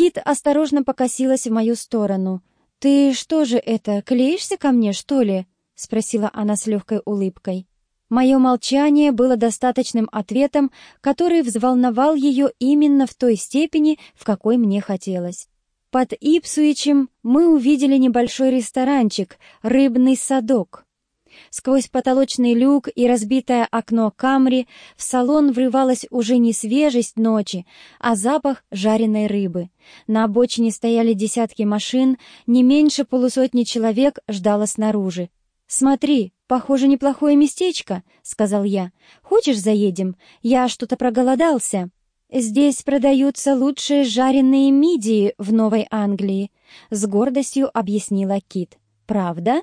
Кит осторожно покосилась в мою сторону. «Ты что же это, клеишься ко мне, что ли?» — спросила она с легкой улыбкой. Мое молчание было достаточным ответом, который взволновал ее именно в той степени, в какой мне хотелось. Под Ипсуичем мы увидели небольшой ресторанчик «Рыбный садок». Сквозь потолочный люк и разбитое окно Камри в салон врывалась уже не свежесть ночи, а запах жареной рыбы. На обочине стояли десятки машин, не меньше полусотни человек ждало снаружи. «Смотри, похоже, неплохое местечко», — сказал я. «Хочешь, заедем? Я что-то проголодался». «Здесь продаются лучшие жареные мидии в Новой Англии», — с гордостью объяснила Кит. «Правда?»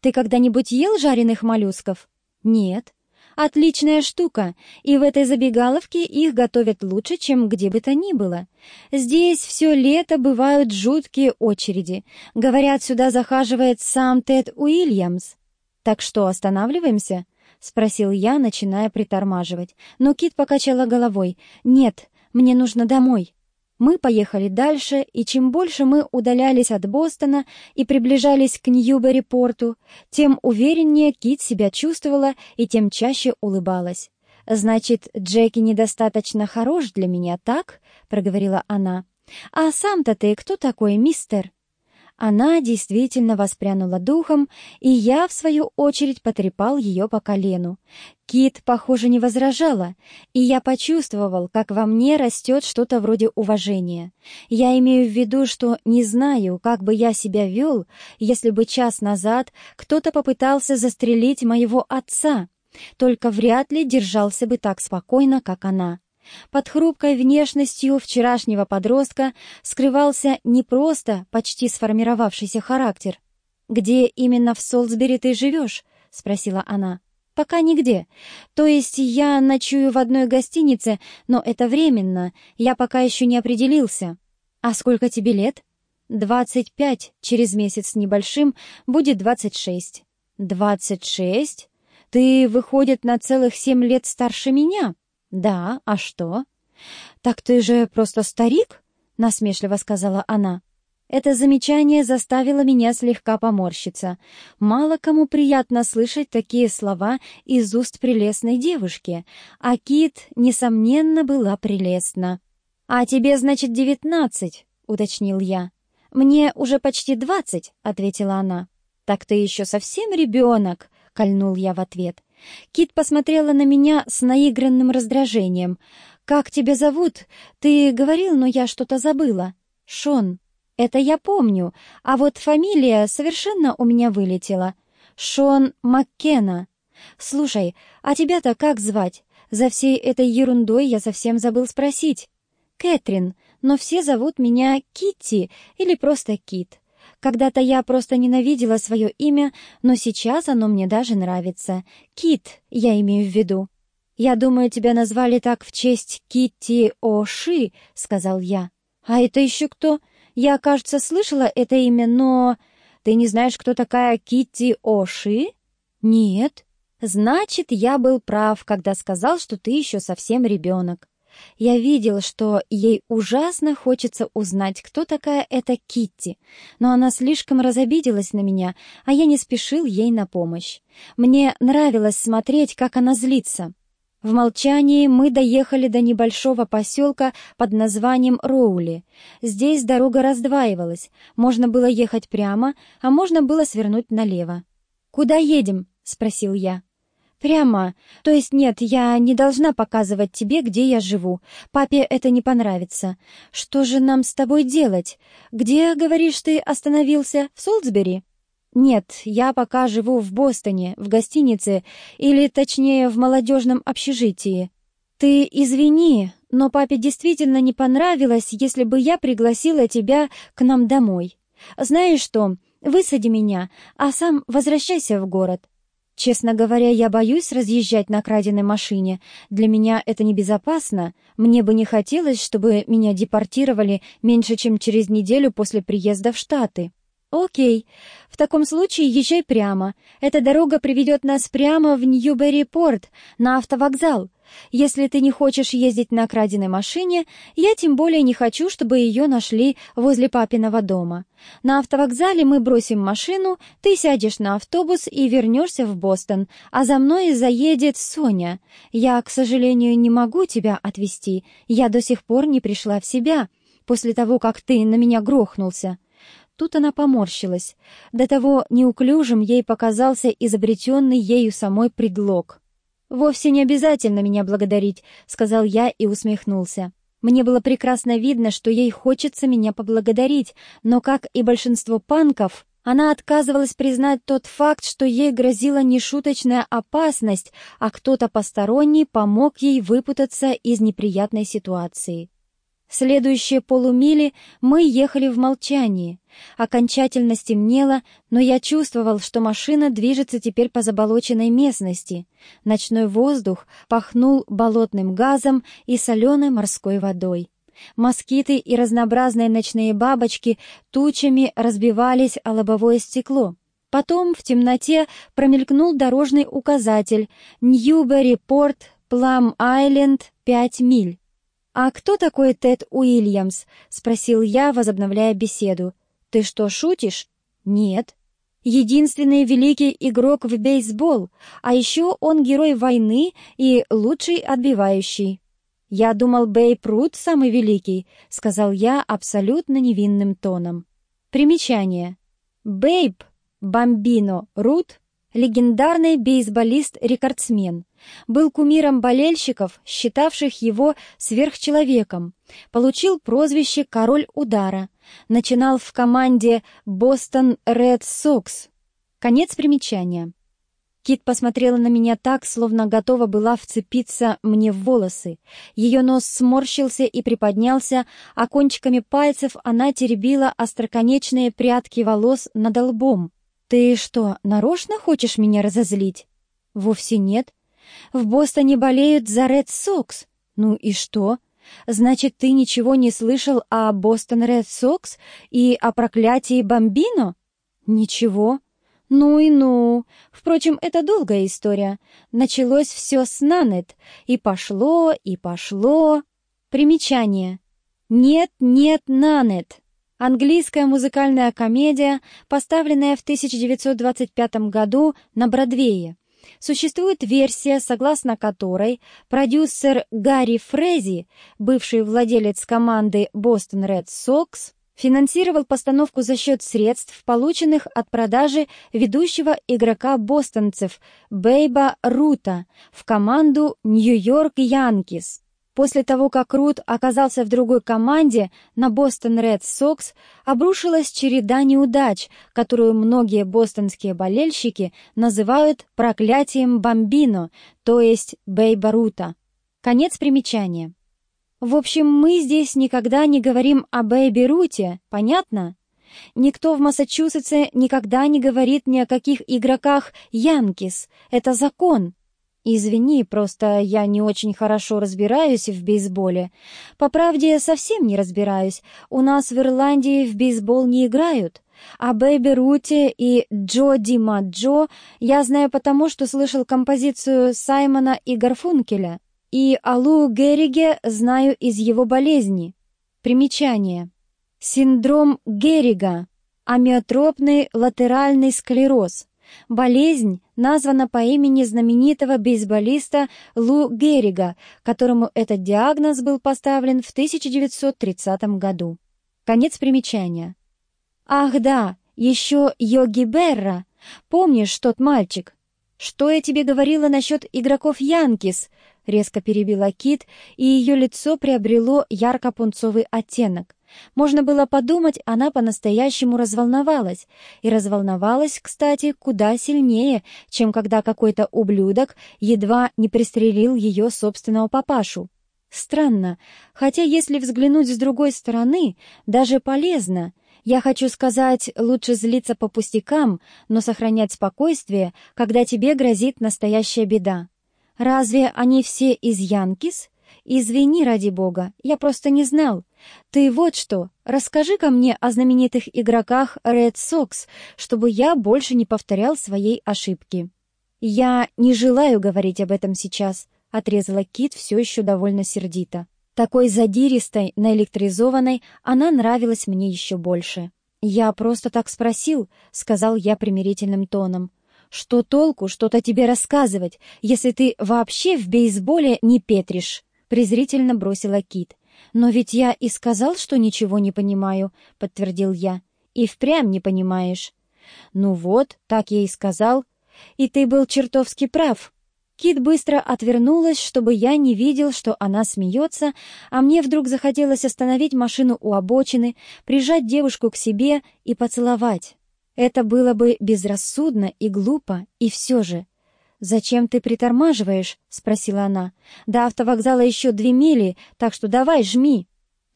Ты когда-нибудь ел жареных моллюсков? Нет. Отличная штука, и в этой забегаловке их готовят лучше, чем где бы то ни было. Здесь все лето бывают жуткие очереди. Говорят, сюда захаживает сам Тед Уильямс. Так что, останавливаемся? — спросил я, начиная притормаживать. Но Кит покачала головой. «Нет, мне нужно домой». Мы поехали дальше, и чем больше мы удалялись от Бостона и приближались к Ньюбери-порту, тем увереннее Кит себя чувствовала и тем чаще улыбалась. «Значит, Джеки недостаточно хорош для меня, так?» — проговорила она. «А сам-то ты кто такой, мистер?» Она действительно воспрянула духом, и я, в свою очередь, потрепал ее по колену. Кит, похоже, не возражала, и я почувствовал, как во мне растет что-то вроде уважения. Я имею в виду, что не знаю, как бы я себя вел, если бы час назад кто-то попытался застрелить моего отца, только вряд ли держался бы так спокойно, как она. Под хрупкой внешностью вчерашнего подростка скрывался не просто почти сформировавшийся характер. «Где именно в Солсбери ты живешь?» — спросила она. «Пока нигде. То есть я ночую в одной гостинице, но это временно, я пока еще не определился. А сколько тебе лет?» «Двадцать пять, через месяц небольшим, будет двадцать шесть». «Двадцать шесть? Ты, выходит, на целых семь лет старше меня?» «Да, а что?» «Так ты же просто старик?» — насмешливо сказала она. Это замечание заставило меня слегка поморщиться. Мало кому приятно слышать такие слова из уст прелестной девушки, а Кит, несомненно, была прелестна. «А тебе, значит, девятнадцать?» — уточнил я. «Мне уже почти двадцать», — ответила она. «Так ты еще совсем ребенок», — кольнул я в ответ. Кит посмотрела на меня с наигранным раздражением. «Как тебя зовут? Ты говорил, но я что-то забыла». «Шон». «Это я помню, а вот фамилия совершенно у меня вылетела. Шон Маккена. Слушай, а тебя-то как звать? За всей этой ерундой я совсем забыл спросить». «Кэтрин, но все зовут меня Китти или просто Кит. Когда-то я просто ненавидела свое имя, но сейчас оно мне даже нравится. Кит, я имею в виду. «Я думаю, тебя назвали так в честь Китти О'Ши», — сказал я. «А это еще кто? Я, кажется, слышала это имя, но... Ты не знаешь, кто такая Китти О'Ши?» «Нет». «Значит, я был прав, когда сказал, что ты еще совсем ребенок. Я видел, что ей ужасно хочется узнать, кто такая эта Китти, но она слишком разобиделась на меня, а я не спешил ей на помощь. Мне нравилось смотреть, как она злится. В молчании мы доехали до небольшого поселка под названием Роули. Здесь дорога раздваивалась, можно было ехать прямо, а можно было свернуть налево. «Куда едем?» — спросил я. «Прямо. То есть нет, я не должна показывать тебе, где я живу. Папе это не понравится. Что же нам с тобой делать? Где, говоришь, ты остановился? В Солсбери?» «Нет, я пока живу в Бостоне, в гостинице, или, точнее, в молодежном общежитии. Ты извини, но папе действительно не понравилось, если бы я пригласила тебя к нам домой. Знаешь что, высади меня, а сам возвращайся в город. Честно говоря, я боюсь разъезжать на краденой машине. Для меня это небезопасно. Мне бы не хотелось, чтобы меня депортировали меньше, чем через неделю после приезда в Штаты. Окей. В таком случае езжай прямо. Эта дорога приведет нас прямо в Ньюбери-порт, на автовокзал. Если ты не хочешь ездить на краденой машине, я тем более не хочу, чтобы ее нашли возле папиного дома. На автовокзале мы бросим машину, ты сядешь на автобус и вернешься в Бостон, а за мной заедет Соня. Я, к сожалению, не могу тебя отвезти. Я до сих пор не пришла в себя после того, как ты на меня грохнулся». Тут она поморщилась. До того неуклюжим ей показался изобретенный ею самой предлог. «Вовсе не обязательно меня благодарить», — сказал я и усмехнулся. Мне было прекрасно видно, что ей хочется меня поблагодарить, но, как и большинство панков, она отказывалась признать тот факт, что ей грозила нешуточная опасность, а кто-то посторонний помог ей выпутаться из неприятной ситуации. Следующие полумили мы ехали в молчании. Окончательно стемнело, но я чувствовал, что машина движется теперь по заболоченной местности. Ночной воздух пахнул болотным газом и соленой морской водой. Москиты и разнообразные ночные бабочки тучами разбивались о лобовое стекло. Потом в темноте промелькнул дорожный указатель «Ньюбери-порт, Плам-Айленд, 5 миль». «А кто такой Тед Уильямс?» — спросил я, возобновляя беседу. «Ты что, шутишь?» «Нет». «Единственный великий игрок в бейсбол, а еще он герой войны и лучший отбивающий». «Я думал, Бейб Рут самый великий», — сказал я абсолютно невинным тоном. Примечание. Бейб Бомбино Рут — легендарный бейсболист-рекордсмен был кумиром болельщиков, считавших его сверхчеловеком, получил прозвище «Король удара», начинал в команде «Бостон Ред Сокс». Конец примечания. Кит посмотрела на меня так, словно готова была вцепиться мне в волосы. Ее нос сморщился и приподнялся, а кончиками пальцев она теребила остроконечные прядки волос над лбом. «Ты что, нарочно хочешь меня разозлить?» «Вовсе нет. В Бостоне болеют за Ред Сокс. Ну и что? Значит, ты ничего не слышал о Бостон Ред Сокс и о проклятии Бомбино? Ничего. Ну и ну. Впрочем, это долгая история. Началось все с Нанет. И пошло, и пошло. Примечание. Нет, нет, Нанет. Английская музыкальная комедия, поставленная в 1925 году на Бродвее. Существует версия, согласно которой продюсер Гарри Фрези, бывший владелец команды Boston Red Sox, финансировал постановку за счет средств, полученных от продажи ведущего игрока бостонцев Бейба Рута в команду Нью-Йорк Янкис. После того, как Рут оказался в другой команде, на Бостон Ред Сокс обрушилась череда неудач, которую многие бостонские болельщики называют проклятием Бомбино, то есть Бейба Рута. Конец примечания. В общем, мы здесь никогда не говорим о Бейби Руте, понятно? Никто в Массачусетсе никогда не говорит ни о каких игроках Янкис. Это закон. «Извини, просто я не очень хорошо разбираюсь в бейсболе. По правде, совсем не разбираюсь. У нас в Ирландии в бейсбол не играют. А Бэйби Рути и Джо Дима Джо я знаю потому, что слышал композицию Саймона и Гарфункеля. И Алу Герриге знаю из его болезни. Примечание. Синдром Геррига. Амиотропный латеральный склероз. Болезнь названа по имени знаменитого бейсболиста Лу Геррига, которому этот диагноз был поставлен в 1930 году. Конец примечания. «Ах да, еще Йоги Берра. Помнишь тот мальчик? Что я тебе говорила насчет игроков Янкис?» Резко перебила Кит, и ее лицо приобрело ярко-пунцовый оттенок. Можно было подумать, она по-настоящему разволновалась. И разволновалась, кстати, куда сильнее, чем когда какой-то ублюдок едва не пристрелил ее собственного папашу. Странно, хотя если взглянуть с другой стороны, даже полезно. Я хочу сказать, лучше злиться по пустякам, но сохранять спокойствие, когда тебе грозит настоящая беда. Разве они все из Янкис? «Извини, ради бога, я просто не знал. Ты вот что, расскажи-ка мне о знаменитых игроках Red Sox, чтобы я больше не повторял своей ошибки». «Я не желаю говорить об этом сейчас», — отрезала Кит все еще довольно сердито. Такой задиристой, наэлектризованной она нравилась мне еще больше. «Я просто так спросил», — сказал я примирительным тоном. «Что толку что-то тебе рассказывать, если ты вообще в бейсболе не петришь?» — презрительно бросила Кит. «Но ведь я и сказал, что ничего не понимаю», — подтвердил я. «И впрямь не понимаешь». «Ну вот, так я и сказал. И ты был чертовски прав». Кит быстро отвернулась, чтобы я не видел, что она смеется, а мне вдруг захотелось остановить машину у обочины, прижать девушку к себе и поцеловать. Это было бы безрассудно и глупо, и все же. «Зачем ты притормаживаешь?» — спросила она. «До автовокзала еще две мили, так что давай, жми!»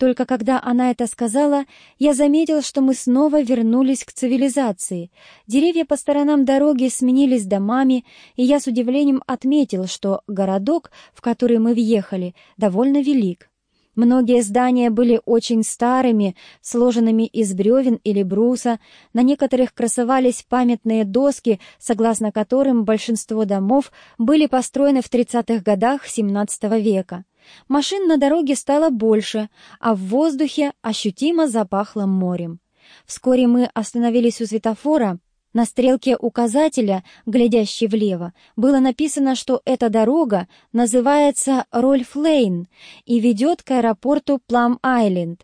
Только когда она это сказала, я заметил, что мы снова вернулись к цивилизации. Деревья по сторонам дороги сменились домами, и я с удивлением отметил, что городок, в который мы въехали, довольно велик. Многие здания были очень старыми, сложенными из бревен или бруса, на некоторых красовались памятные доски, согласно которым большинство домов были построены в 30-х годах XVII века. Машин на дороге стало больше, а в воздухе ощутимо запахло морем. Вскоре мы остановились у светофора. На стрелке указателя, глядящей влево, было написано, что эта дорога называется Рольф-Лейн и ведет к аэропорту Плам-Айленд.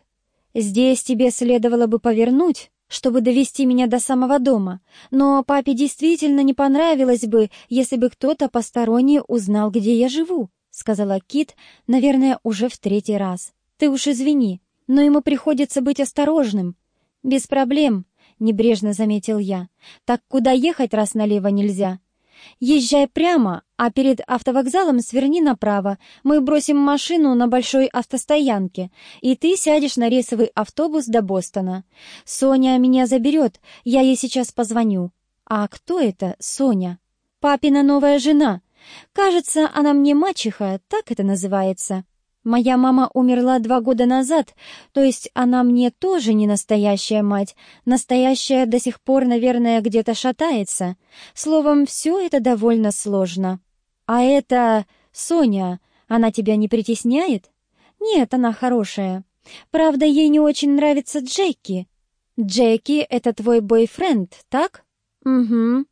Здесь тебе следовало бы повернуть, чтобы довести меня до самого дома, но папе действительно не понравилось бы, если бы кто-то посторонний узнал, где я живу. — сказала Кит, наверное, уже в третий раз. «Ты уж извини, но ему приходится быть осторожным». «Без проблем», — небрежно заметил я. «Так куда ехать, раз налево нельзя?» «Езжай прямо, а перед автовокзалом сверни направо. Мы бросим машину на большой автостоянке, и ты сядешь на рейсовый автобус до Бостона. Соня меня заберет, я ей сейчас позвоню». «А кто это, Соня?» «Папина новая жена», Кажется, она мне мачеха, так это называется. Моя мама умерла два года назад, то есть она мне тоже не настоящая мать. Настоящая до сих пор, наверное, где-то шатается. Словом, все это довольно сложно. А это Соня, она тебя не притесняет? Нет, она хорошая. Правда, ей не очень нравится Джеки. Джеки — это твой бойфренд, так? Угу.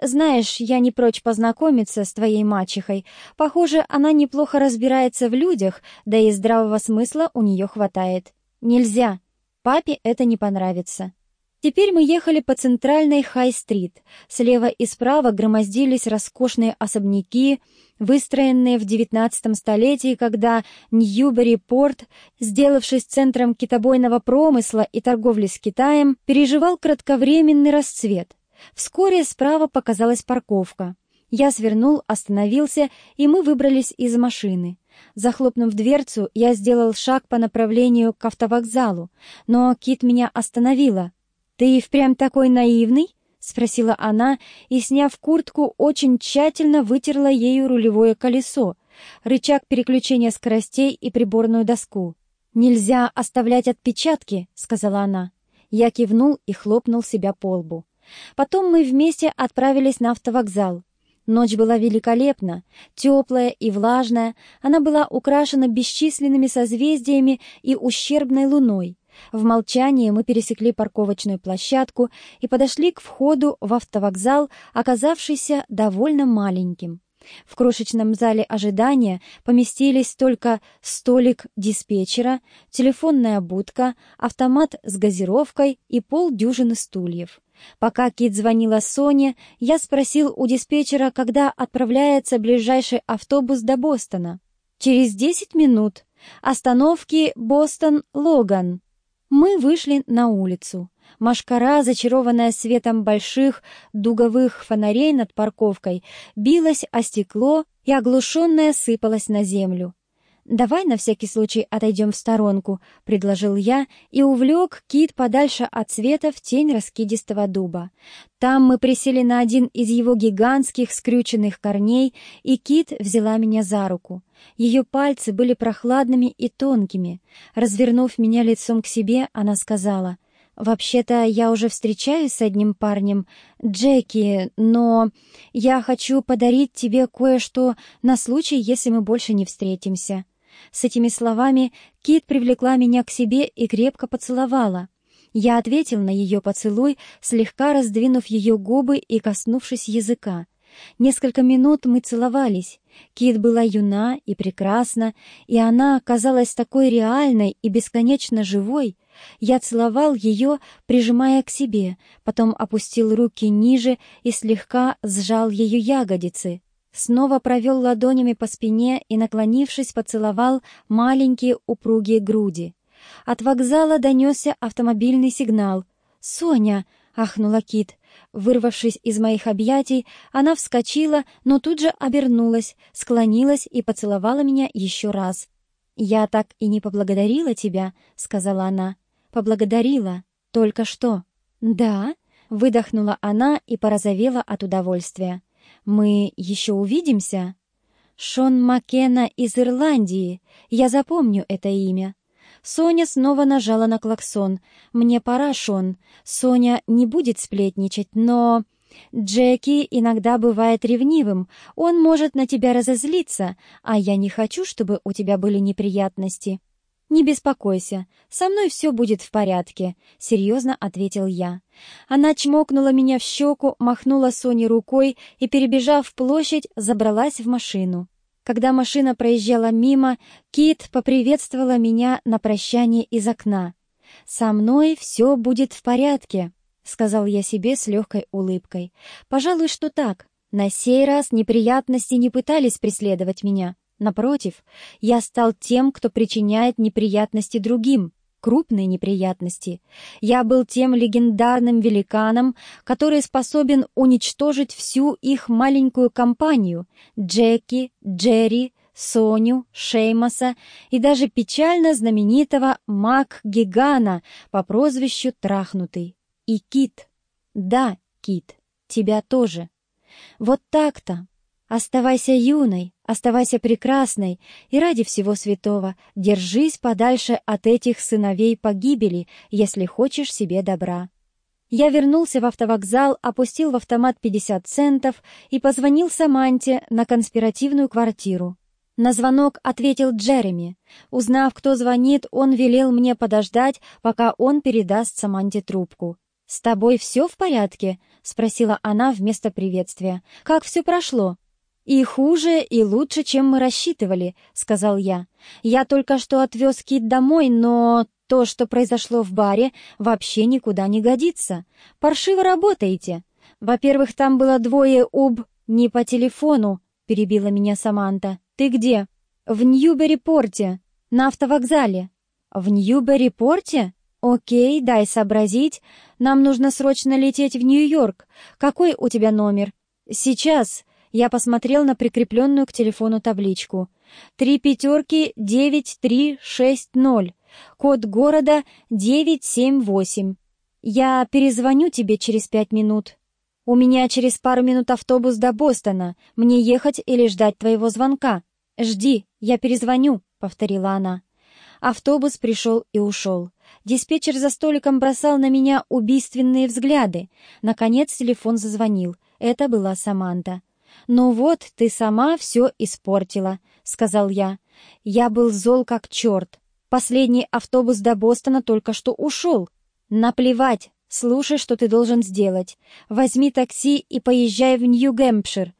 Знаешь, я не прочь познакомиться с твоей мачехой. Похоже, она неплохо разбирается в людях, да и здравого смысла у нее хватает. Нельзя. Папе это не понравится. Теперь мы ехали по центральной Хай-стрит. Слева и справа громоздились роскошные особняки, выстроенные в XIX столетии, когда Ньюбери-порт, сделавшись центром китобойного промысла и торговли с Китаем, переживал кратковременный расцвет. Вскоре справа показалась парковка. Я свернул, остановился, и мы выбрались из машины. Захлопнув дверцу, я сделал шаг по направлению к автовокзалу, но Кит меня остановила. «Ты впрямь такой наивный?» — спросила она, и, сняв куртку, очень тщательно вытерла ею рулевое колесо, рычаг переключения скоростей и приборную доску. «Нельзя оставлять отпечатки», — сказала она. Я кивнул и хлопнул себя по лбу. Потом мы вместе отправились на автовокзал. Ночь была великолепна, теплая и влажная, она была украшена бесчисленными созвездиями и ущербной луной. В молчании мы пересекли парковочную площадку и подошли к входу в автовокзал, оказавшийся довольно маленьким. В крошечном зале ожидания поместились только столик диспетчера, телефонная будка, автомат с газировкой и полдюжины стульев. Пока Кит звонила Соне, я спросил у диспетчера, когда отправляется ближайший автобус до Бостона. «Через десять минут. Остановки Бостон-Логан». Мы вышли на улицу. Машкара, зачарованная светом больших дуговых фонарей над парковкой, билась о стекло и оглушенная сыпалась на землю. «Давай на всякий случай отойдем в сторонку», — предложил я и увлек кит подальше от света в тень раскидистого дуба. Там мы присели на один из его гигантских скрюченных корней, и кит взяла меня за руку. Ее пальцы были прохладными и тонкими. Развернув меня лицом к себе, она сказала, «Вообще-то я уже встречаюсь с одним парнем, Джеки, но я хочу подарить тебе кое-что на случай, если мы больше не встретимся». С этими словами Кит привлекла меня к себе и крепко поцеловала. Я ответил на ее поцелуй, слегка раздвинув ее губы и коснувшись языка. Несколько минут мы целовались. Кит была юна и прекрасна, и она казалась такой реальной и бесконечно живой. Я целовал ее, прижимая к себе, потом опустил руки ниже и слегка сжал ее ягодицы. Снова провел ладонями по спине и, наклонившись, поцеловал маленькие упругие груди. От вокзала донесся автомобильный сигнал. «Соня!» — ахнула Кит. Вырвавшись из моих объятий, она вскочила, но тут же обернулась, склонилась и поцеловала меня еще раз. «Я так и не поблагодарила тебя», — сказала она. «Поблагодарила. Только что». «Да?» — выдохнула она и порозовела от удовольствия. «Мы еще увидимся?» «Шон Маккена из Ирландии. Я запомню это имя. Соня снова нажала на клаксон. «Мне пора, Шон. Соня не будет сплетничать, но...» «Джеки иногда бывает ревнивым. Он может на тебя разозлиться, а я не хочу, чтобы у тебя были неприятности». «Не беспокойся, со мной все будет в порядке», — серьезно ответил я. Она чмокнула меня в щеку, махнула Соне рукой и, перебежав площадь, забралась в машину. Когда машина проезжала мимо, Кит поприветствовала меня на прощание из окна. «Со мной все будет в порядке», — сказал я себе с легкой улыбкой. «Пожалуй, что так. На сей раз неприятности не пытались преследовать меня. Напротив, я стал тем, кто причиняет неприятности другим крупные неприятности. Я был тем легендарным великаном, который способен уничтожить всю их маленькую компанию — Джеки, Джерри, Соню, Шеймаса и даже печально знаменитого Мак Гигана по прозвищу Трахнутый. И Кит. Да, Кит, тебя тоже. Вот так-то. Оставайся юной, Оставайся прекрасной и ради всего святого держись подальше от этих сыновей погибели, если хочешь себе добра. Я вернулся в автовокзал, опустил в автомат 50 центов и позвонил Саманте на конспиративную квартиру. На звонок ответил Джереми. Узнав, кто звонит, он велел мне подождать, пока он передаст Саманте трубку. «С тобой все в порядке?» — спросила она вместо приветствия. «Как все прошло?» «И хуже, и лучше, чем мы рассчитывали», — сказал я. «Я только что отвез Кит домой, но то, что произошло в баре, вообще никуда не годится. Паршиво работаете. Во-первых, там было двое уб... Не по телефону», — перебила меня Саманта. «Ты где?» «В Ньюбери-порте, на автовокзале». «В Ньюбери-порте?» «Окей, дай сообразить. Нам нужно срочно лететь в Нью-Йорк. Какой у тебя номер?» «Сейчас. Я посмотрел на прикрепленную к телефону табличку. «Три пятерки девять три шесть ноль. Код города девять семь восемь. Я перезвоню тебе через пять минут. У меня через пару минут автобус до Бостона. Мне ехать или ждать твоего звонка? Жди, я перезвоню», — повторила она. Автобус пришел и ушел. Диспетчер за столиком бросал на меня убийственные взгляды. Наконец телефон зазвонил. Это была Саманта. «Ну вот, ты сама все испортила», — сказал я. Я был зол как черт. Последний автобус до Бостона только что ушел. Наплевать, слушай, что ты должен сделать. Возьми такси и поезжай в Нью-Гэмпшир.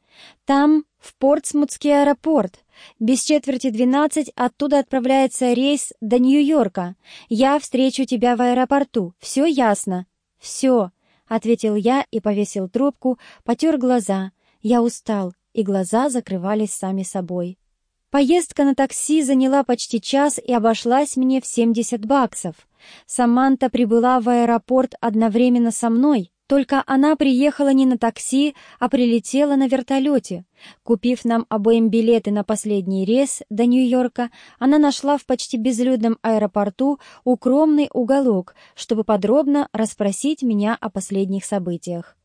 Там, в Портсмутский аэропорт. Без четверти двенадцать оттуда отправляется рейс до Нью-Йорка. Я встречу тебя в аэропорту. Все ясно?» «Все», — ответил я и повесил трубку, потер глаза — я устал, и глаза закрывались сами собой. Поездка на такси заняла почти час и обошлась мне в 70 баксов. Саманта прибыла в аэропорт одновременно со мной, только она приехала не на такси, а прилетела на вертолете. Купив нам обоим билеты на последний рейс до Нью-Йорка, она нашла в почти безлюдном аэропорту укромный уголок, чтобы подробно расспросить меня о последних событиях.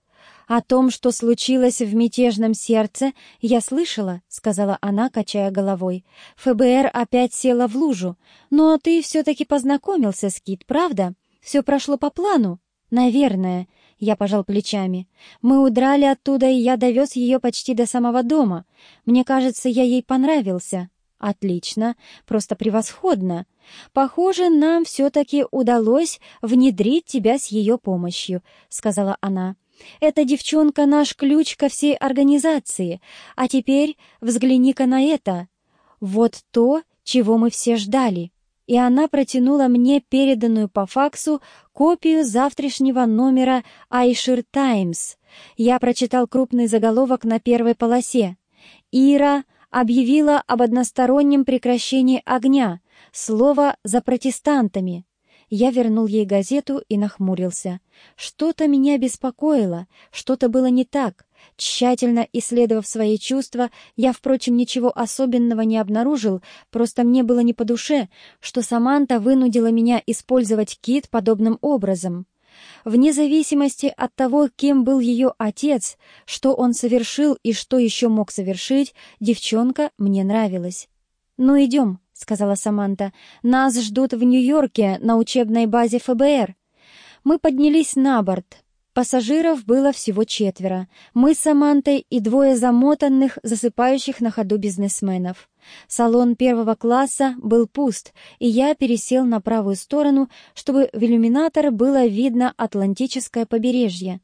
«О том, что случилось в мятежном сердце, я слышала», — сказала она, качая головой. «ФБР опять села в лужу. Но ты все-таки познакомился с Кит, правда? Все прошло по плану? Наверное. Я пожал плечами. Мы удрали оттуда, и я довез ее почти до самого дома. Мне кажется, я ей понравился. Отлично, просто превосходно. Похоже, нам все-таки удалось внедрить тебя с ее помощью, сказала она. Эта девчонка наш ключ ко всей организации. А теперь взгляни-ка на это. Вот то, чего мы все ждали и она протянула мне переданную по факсу копию завтрашнего номера «Айшир Таймс». Я прочитал крупный заголовок на первой полосе. «Ира объявила об одностороннем прекращении огня. Слово за протестантами». Я вернул ей газету и нахмурился. Что-то меня беспокоило, что-то было не так. Тщательно исследовав свои чувства, я, впрочем, ничего особенного не обнаружил, просто мне было не по душе, что Саманта вынудила меня использовать кит подобным образом. Вне зависимости от того, кем был ее отец, что он совершил и что еще мог совершить, девчонка мне нравилась. «Ну, идем», — сказала Саманта. «Нас ждут в Нью-Йорке на учебной базе ФБР». Мы поднялись на борт. Пассажиров было всего четверо. Мы с Самантой и двое замотанных, засыпающих на ходу бизнесменов. Салон первого класса был пуст, и я пересел на правую сторону, чтобы в иллюминатор было видно Атлантическое побережье.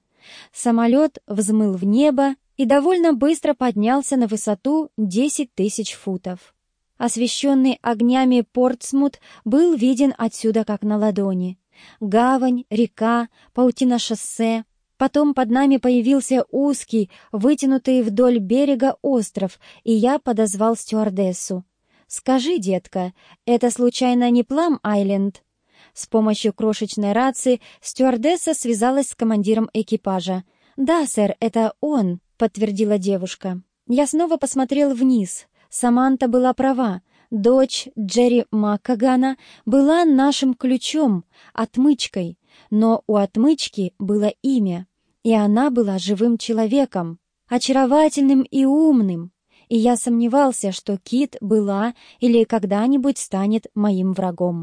Самолет взмыл в небо и довольно быстро поднялся на высоту 10 тысяч футов. Освещенный огнями Портсмут был виден отсюда как на ладони. Гавань, река, паутина шоссе. Потом под нами появился узкий, вытянутый вдоль берега остров, и я подозвал стюардессу. «Скажи, детка, это случайно не Плам-Айленд?» С помощью крошечной рации стюардесса связалась с командиром экипажа. «Да, сэр, это он», — подтвердила девушка. Я снова посмотрел вниз. Саманта была права. Дочь Джерри Маккагана, была нашим ключом, отмычкой, но у отмычки было имя, и она была живым человеком, очаровательным и умным, и я сомневался, что Кит была или когда-нибудь станет моим врагом.